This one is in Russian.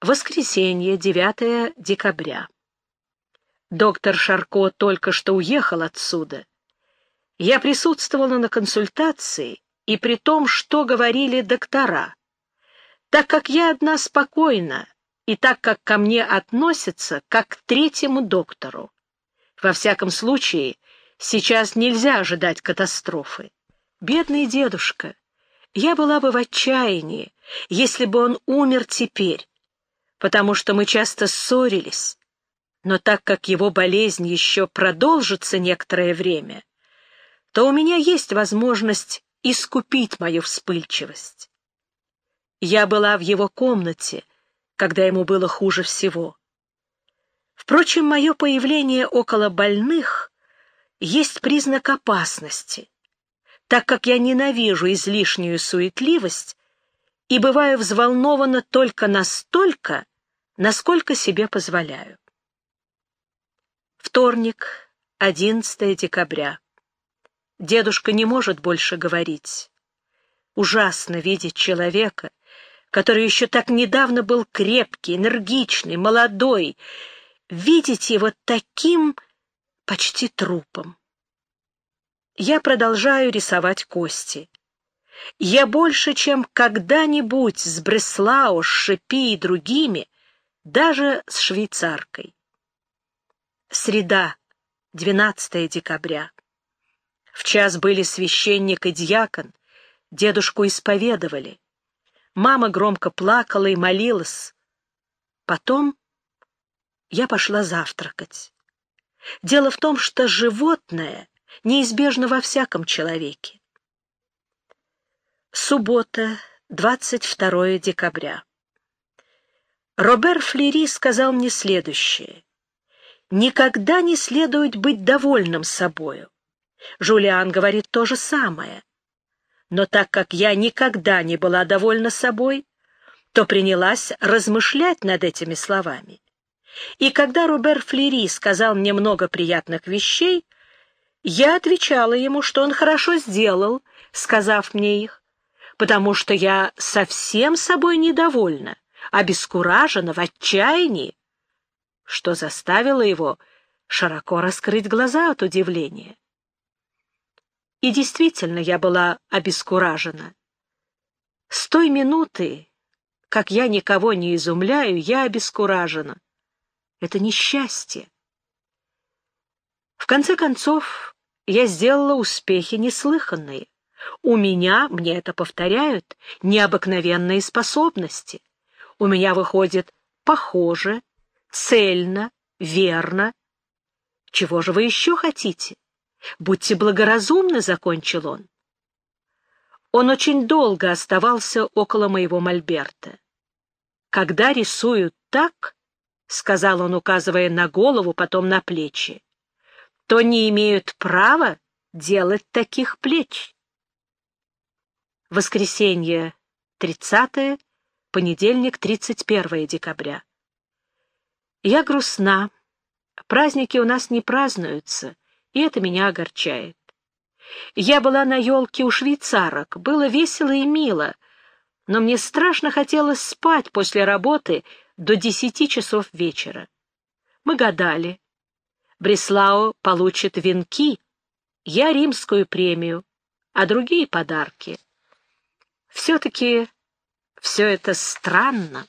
Воскресенье, 9 декабря. Доктор Шарко только что уехал отсюда. Я присутствовала на консультации, и при том, что говорили доктора. Так как я одна спокойна, и так как ко мне относятся, как к третьему доктору. Во всяком случае, сейчас нельзя ожидать катастрофы. Бедный дедушка, я была бы в отчаянии, если бы он умер теперь, потому что мы часто ссорились. Но так как его болезнь еще продолжится некоторое время, то у меня есть возможность искупить мою вспыльчивость. Я была в его комнате, когда ему было хуже всего. Впрочем, мое появление около больных есть признак опасности, так как я ненавижу излишнюю суетливость и бываю взволнована только настолько, насколько себе позволяю. Вторник, 11 декабря. Дедушка не может больше говорить. Ужасно видеть человека, который еще так недавно был крепкий, энергичный, молодой, видеть его таким почти трупом. Я продолжаю рисовать кости. Я больше, чем когда-нибудь с Бреслау, с Шипи и другими, даже с швейцаркой. Среда, 12 декабря. В час были священник и дьякон, дедушку исповедовали. Мама громко плакала и молилась. Потом я пошла завтракать. Дело в том, что животное неизбежно во всяком человеке. Суббота, 22 декабря. Робер Флери сказал мне следующее. «Никогда не следует быть довольным собою. Жулиан говорит то же самое. Но так как я никогда не была довольна собой, то принялась размышлять над этими словами. И когда Робер Флери сказал мне много приятных вещей, я отвечала ему, что он хорошо сделал, сказав мне их, потому что я совсем собой недовольна, обескуражена, в отчаянии, что заставило его широко раскрыть глаза от удивления. И действительно я была обескуражена. С той минуты, как я никого не изумляю, я обескуражена. Это несчастье. В конце концов, я сделала успехи неслыханные. У меня, мне это повторяют, необыкновенные способности. У меня выходит похоже, цельно, верно. Чего же вы еще хотите? Будьте благоразумны, — закончил он. Он очень долго оставался около моего мольберта. Когда рисуют так, — сказал он, указывая на голову, потом на плечи, — то не имеют права делать таких плеч. Воскресенье, 30 понедельник, 31 декабря. Я грустна. Праздники у нас не празднуются, и это меня огорчает. Я была на елке у швейцарок, было весело и мило, но мне страшно хотелось спать после работы до десяти часов вечера. Мы гадали. Бреслау получит венки, я римскую премию, а другие подарки. Все-таки все это странно.